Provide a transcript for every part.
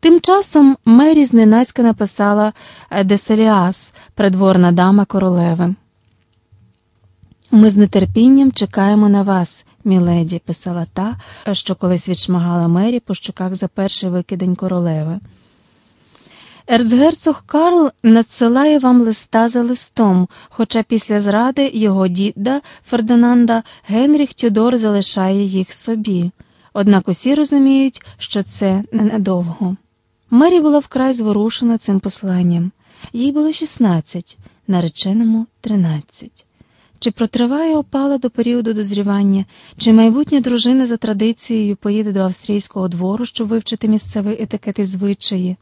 Тим часом Мері зненацька написала Деселіас, придворна дама королеви. Ми з нетерпінням чекаємо на вас, міледі, писала та, що колись відшмагала Мері по щоках за перший викидень королеви. Ерцгерцог Карл надсилає вам листа за листом, хоча після зради його діда Фердинанда Генріх Тюдор залишає їх собі. Однак усі розуміють, що це ненадовго. Мері була вкрай зворушена цим посланням. Їй було 16, нареченому 13. Чи протриває опала до періоду дозрівання, чи майбутня дружина за традицією поїде до австрійського двору, щоб вивчити місцевий етикет і звичаї?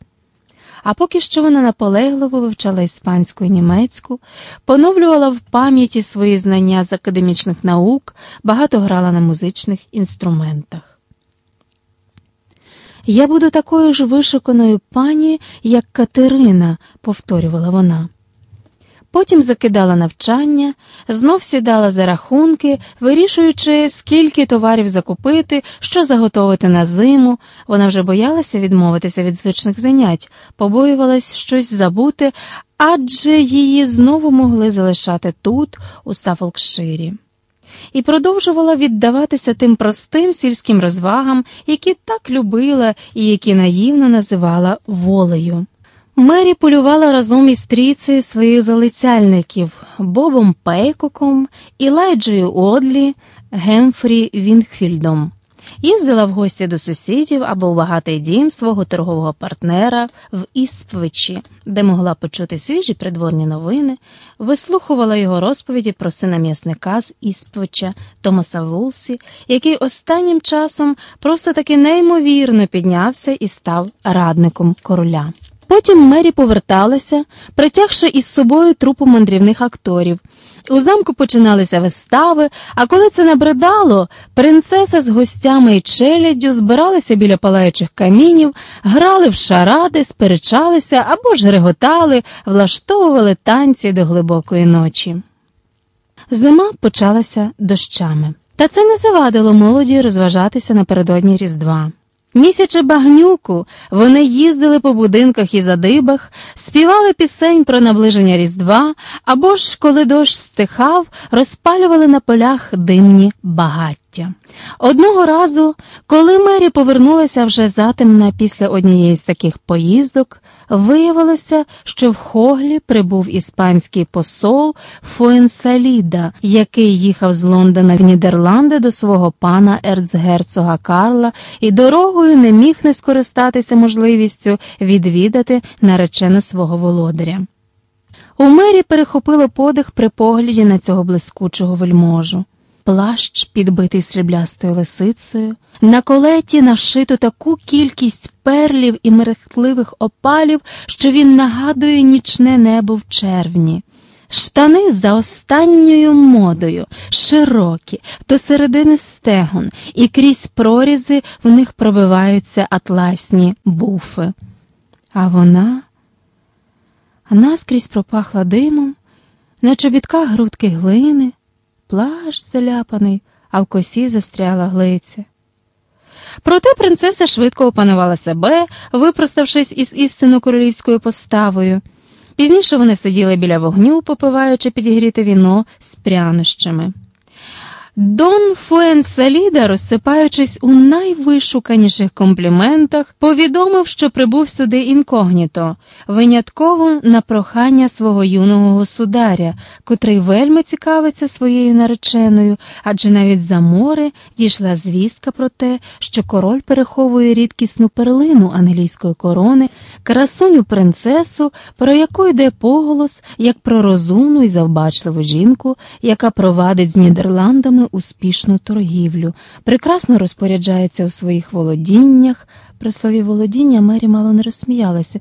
А поки що вона наполегливо вивчала іспанську і німецьку, поновлювала в пам'яті свої знання з академічних наук, багато грала на музичних інструментах. Я буду такою ж вишуканою пані, як Катерина, повторювала вона. Потім закидала навчання, знов сідала за рахунки, вирішуючи, скільки товарів закупити, що заготовити на зиму. Вона вже боялася відмовитися від звичних занять, побоювалась щось забути, адже її знову могли залишати тут, у Сафолкширі. І продовжувала віддаватися тим простим сільським розвагам, які так любила і які наївно називала волею. Мері полювала разом із трійцею своїх залицяльників Бобом Пейкоком, Ілайджею Одлі, Гемфрі Вінхфільдом. Їздила в гості до сусідів або в багатий дім свого торгового партнера в Іспвичі, де могла почути свіжі придворні новини, вислухувала його розповіді про сина м'ясника з Іспвича Томаса Вулсі, який останнім часом просто таки неймовірно піднявся і став радником короля. Потім Мері поверталася, притягши із собою трупу мандрівних акторів. У замку починалися вистави, а коли це набридало, принцеса з гостями і челяддю збиралися біля палаючих камінів, грали в шаради, сперечалися або ж реготали, влаштовували танці до глибокої ночі. Зима почалася дощами, та це не завадило молоді розважатися напередодні Різдва. Місячи багнюку, вони їздили по будинках і задибах, співали пісень про наближення Різдва або ж, коли дощ стихав, розпалювали на полях димні багаття. Одного разу, коли Мері повернулася вже затемна після однієї з таких поїздок, виявилося, що в Хоглі прибув іспанський посол Фуенсаліда, який їхав з Лондона в Нідерланди до свого пана ерцгерцога Карла і дорогою не міг не скористатися можливістю відвідати наречену свого володаря. У мері перехопило подих при погляді на цього блискучого вельможу плащ, підбитий сріблястою лисицею, на колеті нашито таку кількість перлів і мерехтливих опалів, що він нагадує нічне небо в червні. Штани за останньою модою, широкі, до середини стегон, і крізь прорізи в них пробиваються атласні буфи. А вона наскрізь пропахла димом, на чобітках грудки глини, плащ заляпаний, а в косі застряла глиця. Проте принцеса швидко опанувала себе, випроставшись із істинно королівською поставою. Пізніше вони сиділи біля вогню, попиваючи підігріте віно з прянощами. Дон Фуенсаліда, розсипаючись у найвишуканіших компліментах, повідомив, що прибув сюди інкогніто, винятково на прохання свого юного государя, котрий вельми цікавиться своєю нареченою, адже навіть за море дійшла звістка про те, що король переховує рідкісну перлину англійської корони, красуню принцесу, про яку йде поголос, як про розумну і завбачливу жінку, яка провадить з Нідерландами успішну торгівлю, прекрасно розпоряджається у своїх володіннях. При слові володіння Мері мало не розсміялася,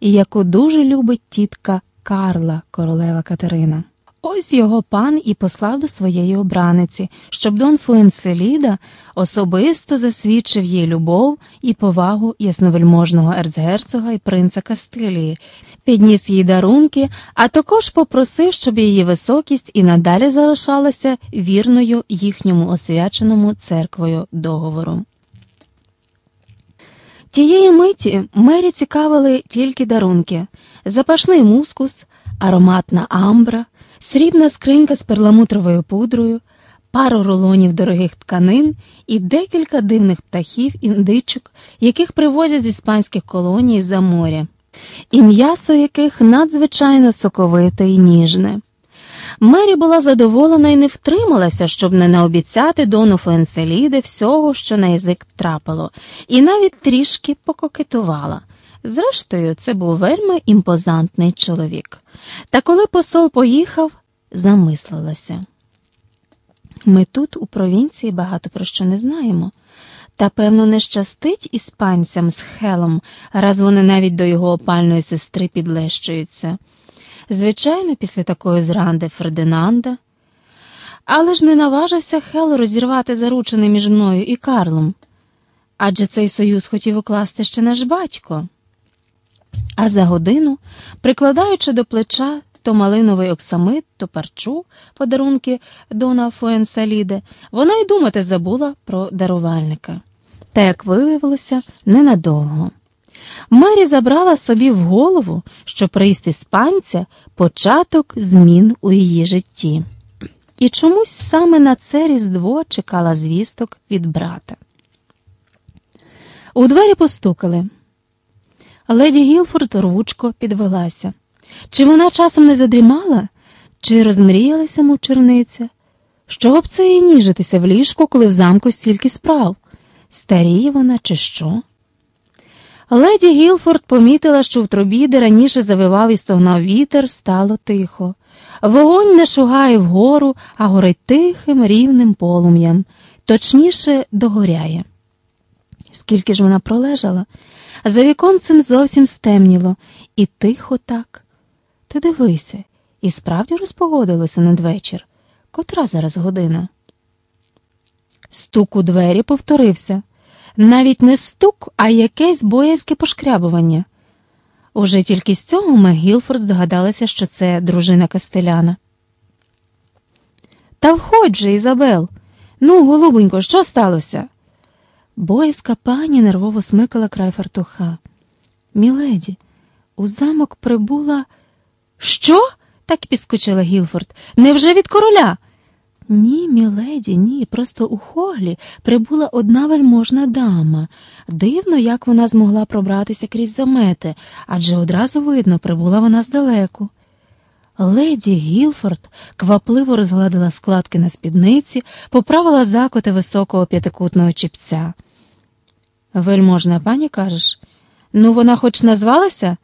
і яку дуже любить тітка Карла, королева Катерина. Ось його пан і послав до своєї обраниці, щоб Дон Фуенселіда особисто засвідчив їй любов і повагу ясновельможного ерцгерцога і принца Кастилії, підніс їй дарунки, а також попросив, щоб її високість і надалі залишалася вірною їхньому освяченому церквою договору. Тієї миті мері цікавили тільки дарунки, запашний мускус, ароматна амбра, срібна скринька з перламутровою пудрою, пару рулонів дорогих тканин і декілька дивних птахів індичок, яких привозять з іспанських колоній за моря, і м'ясо яких надзвичайно соковите і ніжне. Мері була задоволена і не втрималася, щоб не наобіцяти дону Фуенселіде всього, що на язик трапило, і навіть трішки пококетувала. Зрештою, це був вельми імпозантний чоловік. Та коли посол поїхав, замислилася. Ми тут, у провінції, багато про що не знаємо. Та, певно, не щастить іспанцям з Хелом, раз вони навіть до його опальної сестри підлещуються. Звичайно, після такої зранди Фердинанда. Але ж не наважився Хел розірвати заручений між мною і Карлом. Адже цей союз хотів укласти ще наш батько. А за годину, прикладаючи до плеча то малиновий оксамит, то парчу, подарунки Дона Фуенсаліде, вона й думати забула про дарувальника. Та, як виявилося, ненадовго. Мері забрала собі в голову, що приїзд іспанця початок змін у її житті, і чомусь саме на це різдво чекала звісток від брата. У двері постукали. Леді Гілфорд рвучко підвелася. Чи вона часом не задрімала, чи розмріялася мучерниця? Що б це і ніжитися в ліжку, коли в замку стільки справ? Старіє вона, чи що? Леді Гілфорд помітила, що в трубі, де раніше завивав і стогнав вітер, стало тихо. Вогонь не шугає вгору, а горить тихим, рівним полум'ям, точніше догоряє. Скільки ж вона пролежала, за віконцем зовсім стемніло, і тихо так. Ти дивися, і справді розпогодилося надвечір. Котра зараз година? Стук у двері повторився навіть не стук, а якесь боязке пошкрябування. Уже тільки з цього ми Гілфорд здогадалися, що це дружина Кастеляна. Та входь же, Ізабел. Ну, голубонько, що сталося? Боязка пані нервово смикала край фартуха. Міледі, у замок прибула. Що? так підскочила Гілфорд. Невже від короля? Ні, міледі, ні, просто у хоглі прибула одна вельможна дама. Дивно, як вона змогла пробратися крізь замети, адже одразу видно, прибула вона здалеку. Леді Гілфорд квапливо розгладила складки на спідниці, поправила закоти високого п'ятикутного чіпця. Вельможна пані кажеш, ну вона хоч назвалася?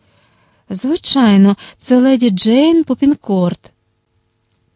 Звичайно, це леді Джейн Попінкорт.